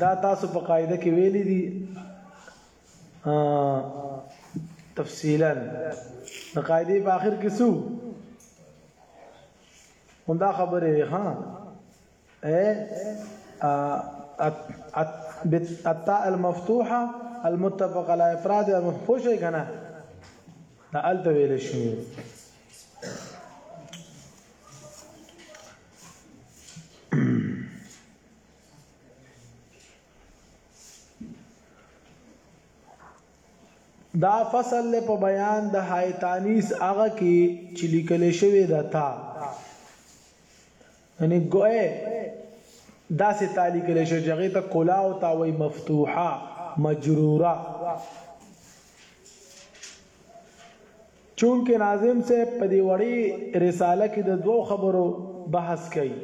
دا تاسو په قاعده کې ویل دي تفصیلا د قاعده په اخر کې څو همدا خبره ها اي التاء المفتوحه المتفق على افراد پوه شئ کنه دا الته ویل شي دا فصل له په بیان د حیتانیس هغه کې چې لیکل شوی دا تا یعنی ګوئے داسې تا لیکل شو چې هغه ته کلاو تا وای مفتوحه مجروره چونکه ناظم سے په دی وړي رساله کې د دوو خبرو بحث کوي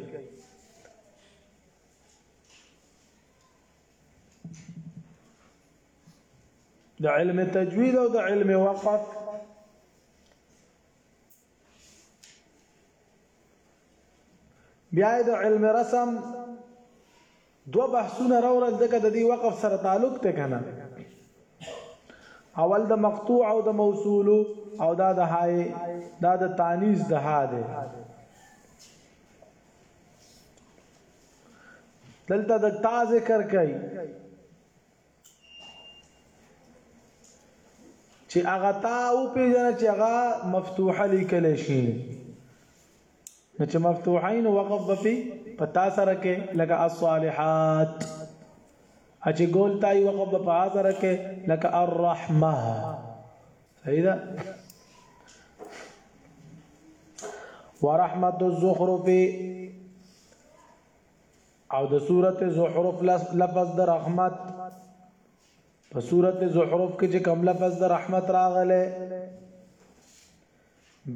د علم تجوید او د علم وقف بیا د علم رسم دو بحثونه راوړل دغه د دې وقف سره تعلق ته کنه اول د مقطوع او د موصول او دا د هاي دا د تانیث د ها ده دلته د تا ذکر کوي چې هغه تا او پیژنه چې هغه مفتوحه لیکل شي نو چې مفتوحین وقف بپی پتا سره کې لکه الصالحات اچې ګول تای وقف په حاضر کې لکه الرحمه صحیح ده ورحمت الزخرف او د سورته زخرف لفظ د رحمت په سورته زخرف کې چې کوم لفظ د رحمت راغله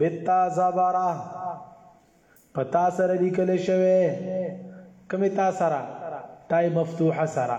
بتا زبرا پتا سره لیکل شوی کوم تا سره تای مفتوحه سره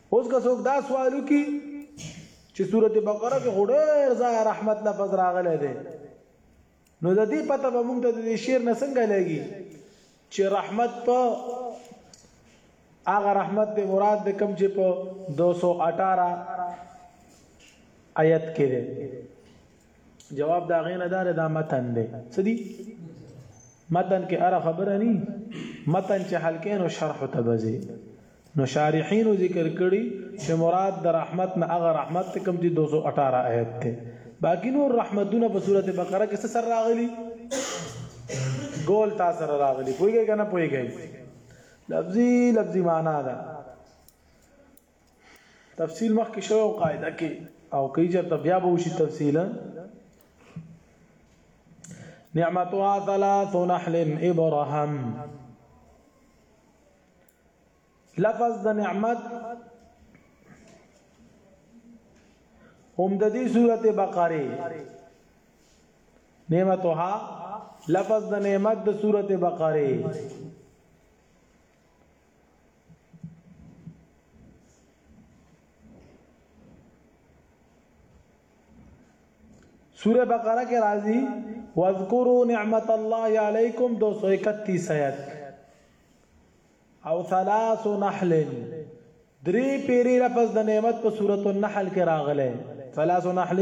اوس که څوک دا سوال وکړي چې سورته بقره کې غوډر ځای رحمت لفظ راغلی دی نو د دې پته به موږ ته د شعر نه څنګه لګي چې رحمت په هغه رحمت د مراد د کم چې په 218 آیت کې دی جواب دا غینه دار دا متن دی سدي متن کې اره خبره ني متن چې حلقین او شرح ته بځي نو شارحین ذکر کړي چې مراد د رحمت نه هغه رحمت کوم چې 218 آیت ته باقی نور رحمتونه په سورته بقره کې سر راغلي ګول تاسو سره راغلي پويږي کنه پويږي لفظي لفظي معنا ده تفصیل مخکې شوی او قاعده کې او کې چرته بیا به وشي تفصیلا نعمتها ثلاث نحل ابراهام لفظ د نعمت هم د دې سورته بقره نعمتها لفظ د نعمت د سورته بقره سوره بقره کې راځي واذکروا نعمت الله علیکم 231 آیت او ثلاث نحل درې پیری لفظ د نعمت په سوره النحل کې راغله ثلاث نحل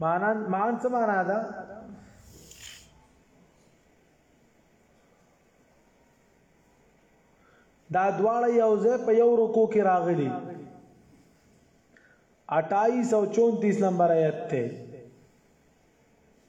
معنا معن څه معنا ده دا دواړه یو ځای په یو رکو کې راغلي 28 او 34 نمبر آیت ته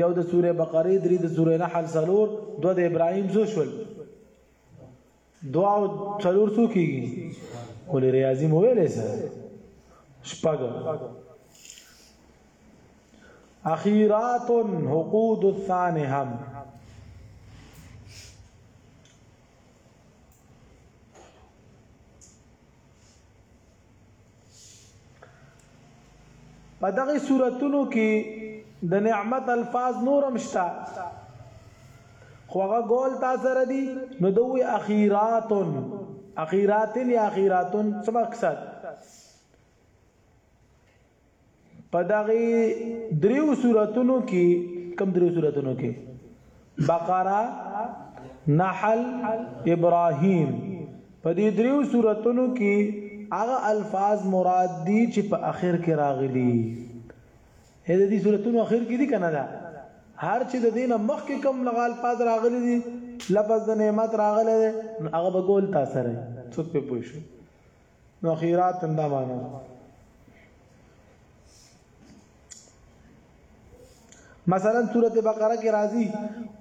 یو د سوره بقره درې د سوره نحل څلور دو د ابراهیم زو شول دوا او څلور څو کیږي ولې ریاضي مو ویلې سره شپږ اخیرات حقود الثانه هم په دغه صورتونو کې د نعمت الفاظ نورم شتا خو هغه ګول تا سره دي نو دوی اخیراتن اخیراتن یا اخیراتن څه مقصد په دغه دریو سوراتونو کې کم دریو سوراتونو کې بقره نحل ابراهیم په دې دریو سوراتونو کې هغه الفاظ مراد دي چې په اخر کې راغلي هدا دې سوراتونو اخر کې دي کنه دا هر چې د دینه مخ کې کم لغه الفاظ راغلي دي لفظ د نعمت راغله هغه به ګول تاسو سره څوک په پوښتنه نو خیرات هم دا معنا ده مثلا سورة بقره کې راځي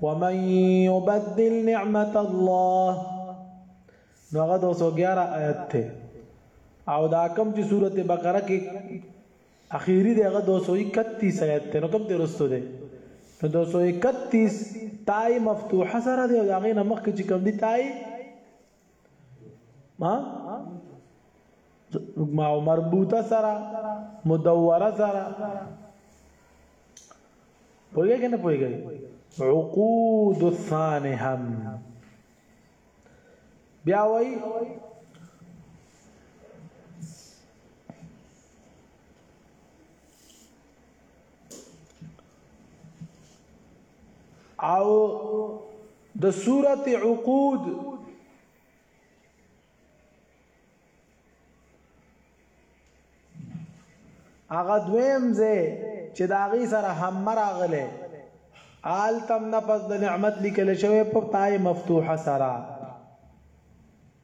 ومن يبدل نعمت الله نو هغه 211 آیت ته او دا کم چې سورة بقره کې اخیری دی هغه 231 آیت ته نو کوم دی رستو دی نو 231 تای مفتوحه سره دی او هغه نمخ کې چې کوم دی تای ما ما مربوطه سره مدوره سره پوهیږي کنه پوهیږي عقود الثاني هم بیا وای او د سورت عقود هغه دویم ځای چې دا غي سره هم مراغله آل تم نفس د نعمت لیکل شوی په تای مفتوحه سره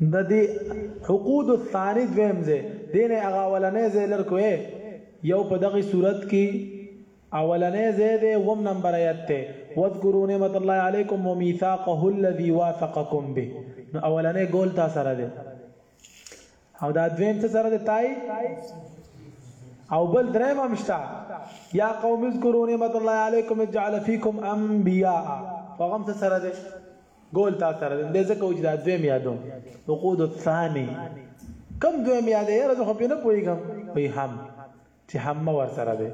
د دې عقود الثانی دویم ځای دین هغه اولنې ځای لرکوې یو په دغه صورت کې اولنې ځای دی وم نمبر آیت ته واذکروا نعمت الله علیکم ومیثاقه الذی واثقکم به نو اولنې ګول تا سره دی او دا دویم څه سره د تای او بل دریم هم شته یا قوم اذکروا نعمت الله علیکم اجعل فیکم انبیاء فغم څه سره ده ګول تا سره ده دې ځکه وجدا دویم یادو وقود الثانی کم دویم یاد یې راځه خو په نه پويګم وی هم چې هم ور سره ده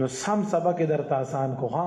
نو سم سبق درته آسان کو ها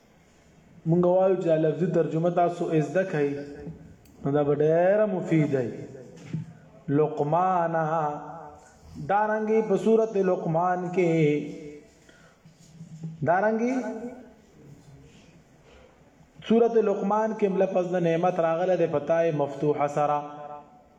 مونږ وایو چې لفظي ترجمه تاسو زده کړئ نو دا به ډېره مفیده وي لقمان دارنګي په صورت لقمان کې دارنګي صورت لقمان کې لفظ د نعمت راغله د پتاي مفتوح سره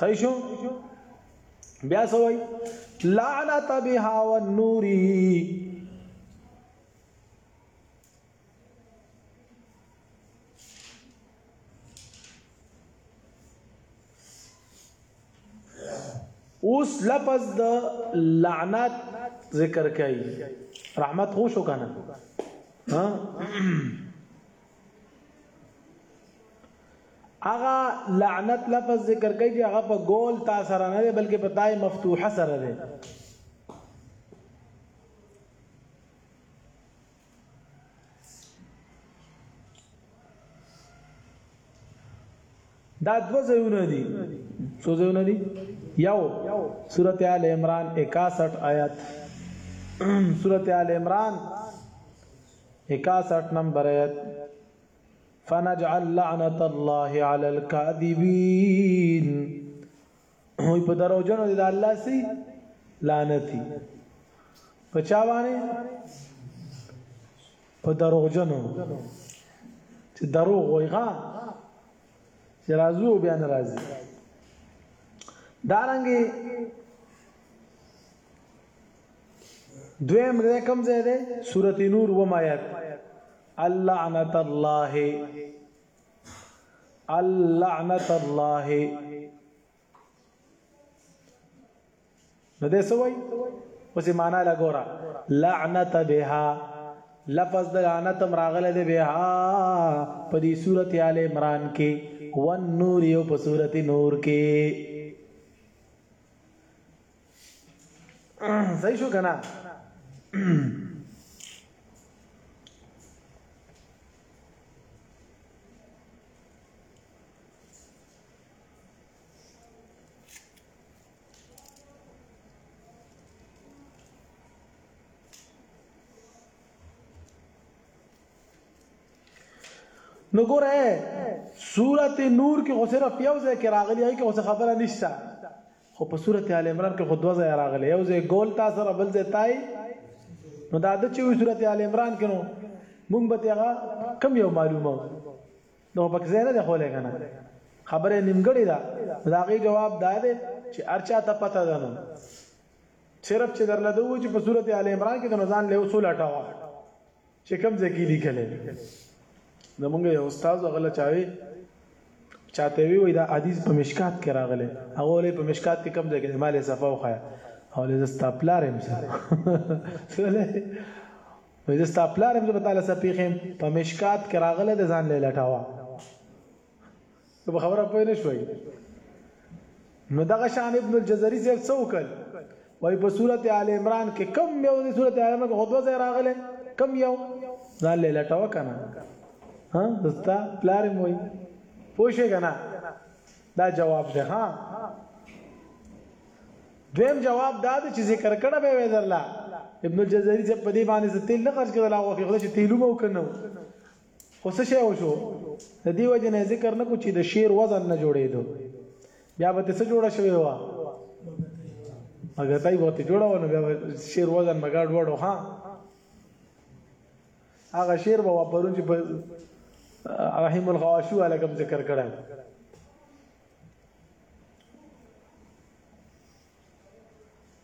صحیح شو بیا سوئی لعنت بها والنوری اوس لفظ د لعنت ذکر کوي رحمت خوشو کنه ها اغا لعنت لفظ ذکر کوي چې هغه په ګول تا سره نه دی بلکې په تای مفتوحه سره دی دا دو ځایونه دي څو ځایونه دي یو سورته آل عمران 61 آیات سورته آل عمران 61 نمبر آیت فنجعل لعنت الله علی الكاذبین وي په درو جنو د الله سي لعنتی په چا باندې په درو جنو چې درو غويغه چې راځو بیا ناراضي دارنګي دویم ځای کوم ځای دی سورته نور و مایات اللعنت الله اللعنت الله نو دې سوي اوس معنا لا ګورا لعنت بها لفظ د لعنت مراغله دې بها په دې سورته ال عمران کې ون نور یو په سورته نور کې صحیح شو کنه نو ګوره سورته نور کې غو صرف یو ځای کې راغلی هي کې غو خبره نشته خو په سورت آل عمران کې خو دوه ځای راغلی یو ځای ګول تا سره بل ځای تای نو دا د چې وی سورت آل عمران کې نو مونږ به هغه کم یو معلومه نو پکې ځای نه دی خولې کنه خبره نیمګړې ده دا غي جواب دا دی چې ارچا ته پته ده نو صرف چې درلده و چې په سورت آل عمران کې د نزان له اصول اٹاوه چې کوم ځای کې لیکل زمونږ یو استاد غل چاوي چاته وی وای دا حدیث په مشکات کې راغلی هغه ولې په مشکات کې کوم ځای کې مال صفه وخایا او لې زستا پلارم سره وې زستا پلارم زه تعالی سپیخم په مشکات کې راغله د ځان له لټاوه ته خبره پوه نه شوي نو دغه شان ابن الجزري صاحب څه وکړ وای په سورته آل عمران کې کم یو د سورته آل عمران کې خطبه ځای راغله کم یو ځان له لټاو کنه ها دستا پلار مو وي پوښه کنه دا جواب ده ها دویم جواب دا دی چې ذکر کړه به وې درلا ابن الجزري چې په دې باندې تیل نه خرج کړل او خو چې تیلو مو کنه خو څه شی وشو د دې وجه نه ذکر نه کو چې د شعر وزن نه جوړېدو بیا به څه جوړه شوی و اگر تای وته جوړونه بیا شعر وزن مګاډ وړو ها هغه شعر به واپرون چې رحیم الغواشی والا کوم ذکر کړه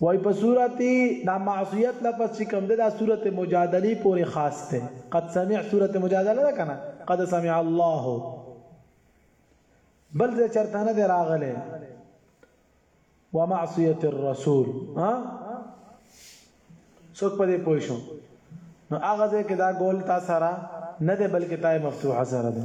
وای په سورت دا معصیت لفظ چې کوم ده دا سورت مجادله پورې خاص ده قد سمع سورت مجادله ده کنه قد سمع الله بل ځای چرته نه دی راغلی ومعصیت الرسول ها څوک په دې پوه شو نو هغه ځای کې دا ګول تا سره نه دی بلکې تای مفتوحه سره ده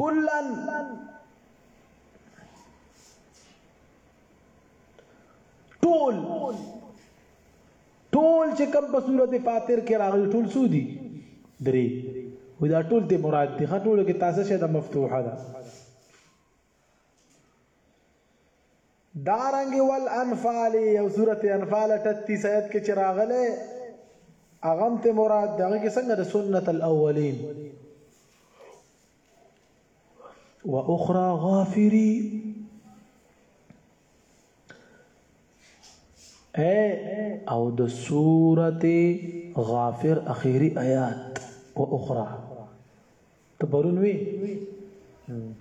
کلا ټول ټول چې کوم په صورت فاتر کې راغلي ټول سودي درې وې دا ټول ته مراد دي خټول کې تاسو شه د مفتوحه ده دارنګه والانفال او سورته انفال 38 آیت کې چې راغله هغه هم ته مراد دغه کې څنګه د سنت الاولین واخرى غافری اے او د سورته غافر اخیری آیات او اخرى تبرون وی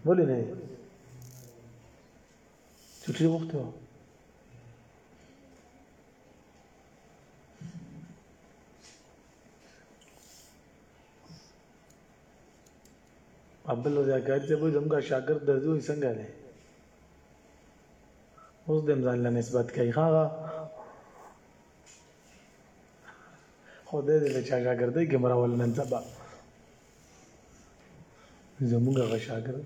ولې نه عبد الله زکات ته به زموږ شاګرد د دوی څنګه دی اوس د ځان له نسبت کوي هغه خدای دې له چا شاګردۍ کې مراول نن سبا زموږ هغه شاګرد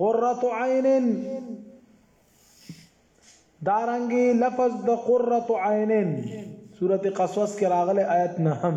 قرۃ عین دارنګي لفظ د قرۃ عین سورته قصص کې راغله آیت نه هم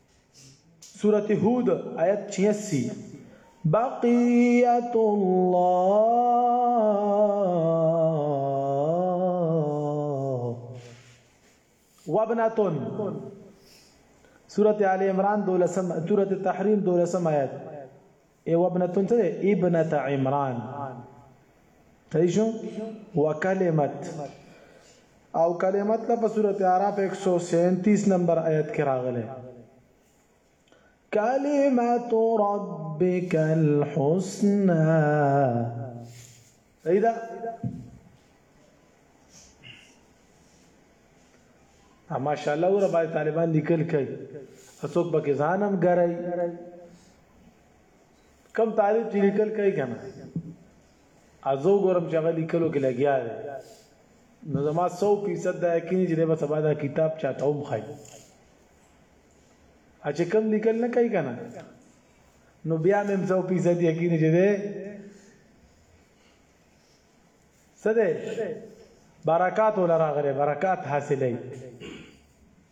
سورة هود آیت 86 بقیت الله وابنتن سورة آل عمران دولسم سورة تحریم دولسم آیت ای وابنه ته ده ابنه عمران تیشو وکلمت او کلمت له په سورته اعراف 137 نمبر آیت کې راغله کلمت ربک الحسنا صحیح ده ماشاءالله ور باندې طالبان لیکل کوي اسوک پکې ځانم ګرای کم طالب چې لیکل کوي کنه ازو ګورم چې هغه لیکلو کې لګیا دی نو زما 100% دا یقین چې به سبا دا کتاب چاته هم خای اچھا کم لیکل نه کوي کنه نو بیا مې 100% یقین چې ده سده برکات ولراغره برکات حاصلې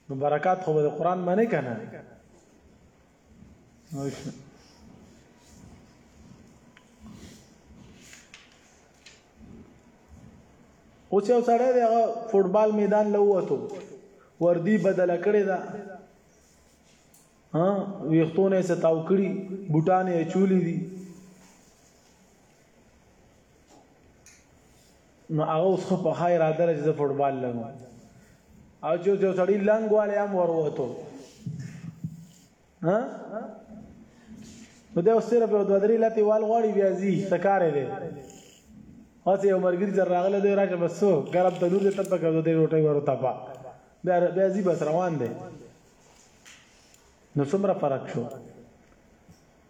نو برکات خو د قران باندې کنه اوس یو سړی دی هغه فوټبال میدان له وته وردی بدل کړی دا ها ویختونه ستاو کړی بوټانې چولی دي نو هغه اوس خو په خای را درج د فوټبال لګو او چې یو سړی لنګ والے هم وروته ها نو دا صرف یو دوه درې لاتي وال غواړي بیا زی سکارې دی اوس یو مرګري زر راغله دی راشه بس سو ګرب د نور ته په کوو دی روټي ورو تپا بیا بیا زی بس روان دی نو څومره فرق شو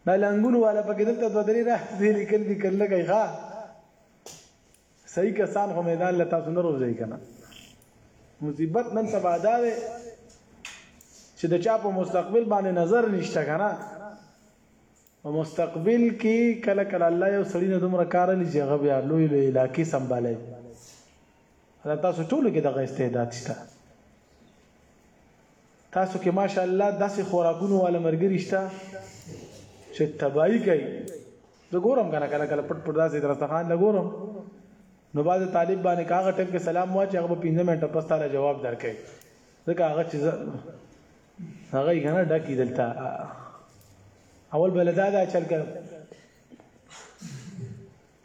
دا لنګون والا پکې دلته دوه درې راځي دې لیکل دي کله کوي ښا صحیح کسان خو میدان لتا سن روزي کنه مصیبت نن سبا دا ده چې د چا په مستقبل باندې نظر نشته کنه په مستقبل کې کله کله الله یو سړی نه دومره کار لې چې هغه بیا لوی لوی علاقې سمبالای دا تاسو ټول کې دغه استعداد شته تاسو کې ماشاءالله داسې خوراکونو والا مرګري شته چې تباہي کوي زه ګورم کنه کله کله پټ پټ داسې درستخان لګورم نو باز طالب باندې کاغه ټک کې سلام واچي هغه 15 منټه پس تعالی جواب درکې ځکه هغه چې هغه یې کنه ډکی دلته اول بلدا دا چل کړ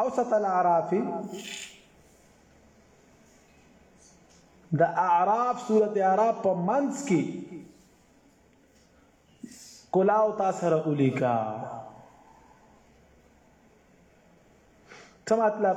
اوسط الاعرافی د اعراف سورته اعراف په منځ کې کلاو تاسو سره ولیکا څه مطلب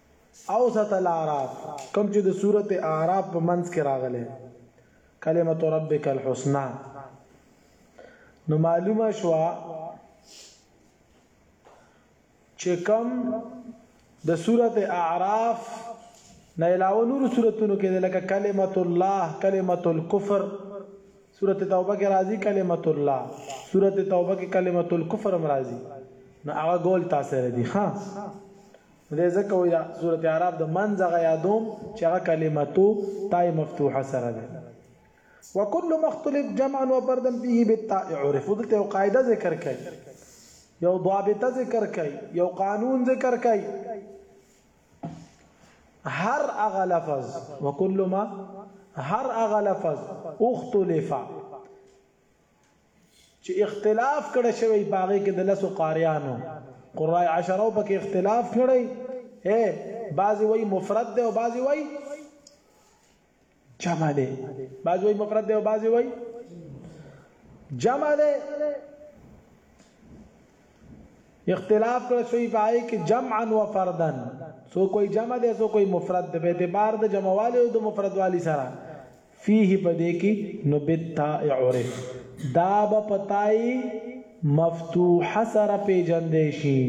اوسط الاعراف کوم چې د سورت اعراف په منځ کې راغلی کلمت ربک الحسنا نو معلومه شوا چې کوم د سورت اعراف نه علاوه نور سورتونو کې لکه کلمت الله کلمت الكفر سورت توبه کې راځي کلمت الله سورت توبه کې کلمت الكفر هم راځي نو هغه ګول تاسو ردی ها نو دی ځکه وایي دا سورت اعراف د منځ هغه یادوم چې هغه کلمتو تاء مفتوحه سره ده وكل مختلف جمعا وبردا فيه بالتاء عرف دلته یو قاعده ذکر کړي یو ضابطه ذکر کړي یو قانون ذکر کړي هر اغه لفظ وكل ما هر اغه لفظ اختلف چې اختلاف کړی شوی په هغې کې د لسو قاریانو قرای عشرو پکې اختلاف کړی اے بعضی وای مفرد دی او بعضی وای جمع دی بعضی وای مفرد دی او بعضی وای جمع دی اختلاف کړ شوی پای کې جمعا و فردا سو کوئی جمع ده سو کوئی مفرد ده په اعتبار د جمع والی او د مفرد والی سره فيه پدې کې نو بتا عرف دا به پتاي مفتوح سره پیجندې شي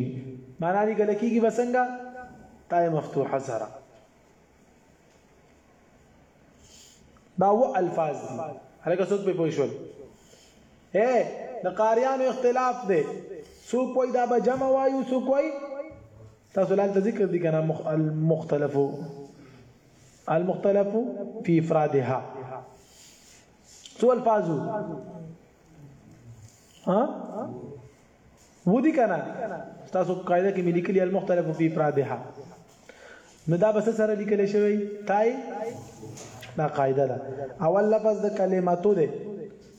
معنا دې کله کېږي بسنګا تای مفتوح سره دا و الفاظ دي هلکه څوک په پوه شول اے د قاریانو اختلاف دی څوک وای دا به جمع وایو څوک وای تاسو لاندې ذکر دي کنه المختلفو المختلفو فی افرادها څو الفاظو ها ودی کنه تاسو قاعده کې ملي کلی المختلف فی افرادها نو دا بس سره لیکل شوی تای دا قاعده ده اول لفظ د کلماتو ده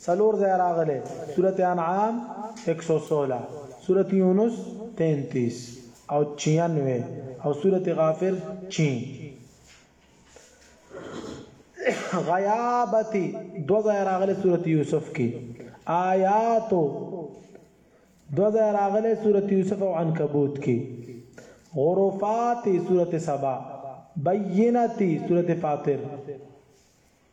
سلور ځای راغله سوره انعام 116 سوره یونس 33 او 96 او سوره غافر 6 غیابتی دو ځای راغلی سورت یوسف کی آیاتو دو ځای راغلی سورت یوسف او عنکبوت کی غرفاتی سورت سبا بینتی سورت فاطر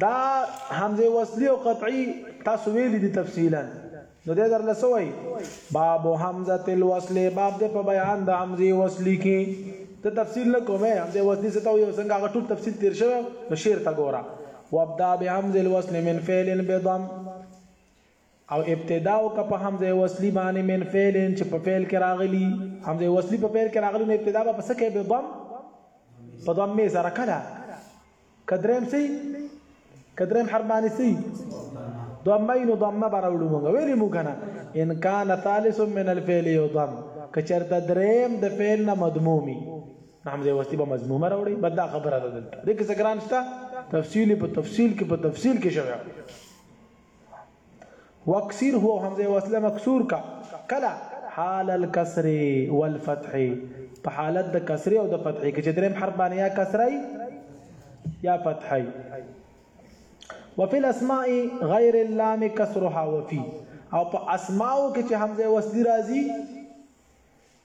دا همزه وصلی او قطعی تاسو ویل دي تفصیلا نو دې در لسوي باب حمزه الوصل باب دې په بیان د حمزه وصلی کې ته تفصیل نه کومه همزه وصلی څه ته یو څنګه هغه ټول تفصیل تیر شوی نو شعر ته ګوره وابدا بحمز الوصل من فعل بضم او ابتدا وکړه په همزه وصلی باندې من فعل چې په فعل کې راغلی همزه وصلی په فعل کې راغلی نو ابتدا به پس کې به ضم په ضم می سره کلا کدرم سي کدرم حرف باندې سي ضمین ضم براولو موږ ویلې موږ نه ان کان ثالث من الفعل يضم کچرته دریم د فعل نه مضمومي همزه وستی به مضمومه راوړي بد خبره ده دلته د کیسه ګران شته تفصیل په تفصیل کې په تفصیل کې شوی وکسیر هو همزه وصله مکسور کا کلا حال الكسر والفتح په حالت د کسره او د فتحې کې چې دریم حرف باندې یا کسره یا فتحې وفي الاسماء غیر اللام کسرها وفي او په اسماء کې چې حمزه وصلی راځي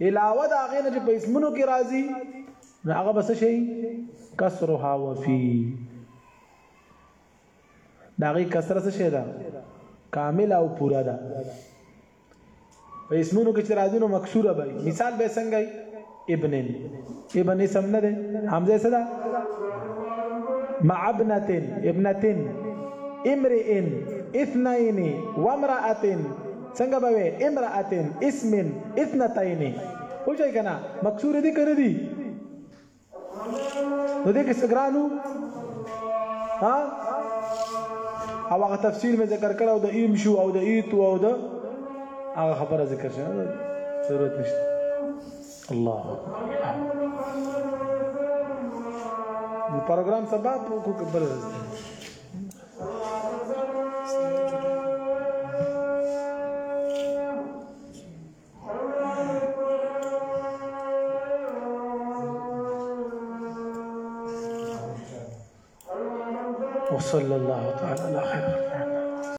علاوه د هغې نه چې په اسمونو کې راځي نو هغه به څه شي کسرها وفي د هغې کسره څه شی ده کامله او پوره ده په اسمونو کې چې راځي نو مکسوره به مثال به څنګه ابن ابن اسم نه ده حمزه څه ده مع ابنه ابنه امرئ اثنين وامرأة څنګه به وې امراتن اسمن اثنتين وجه کنه مکسور دي کنه دي نو دې کې سګرانو ها او هغه تفسیر مې ذکر کړ او د ایم شو او د ایت او د هغه خبره ذکر شوه ضرورت نشته الله اکبر پروګرام سبا په کوم بل ورځ وصلى الله تعالى على خير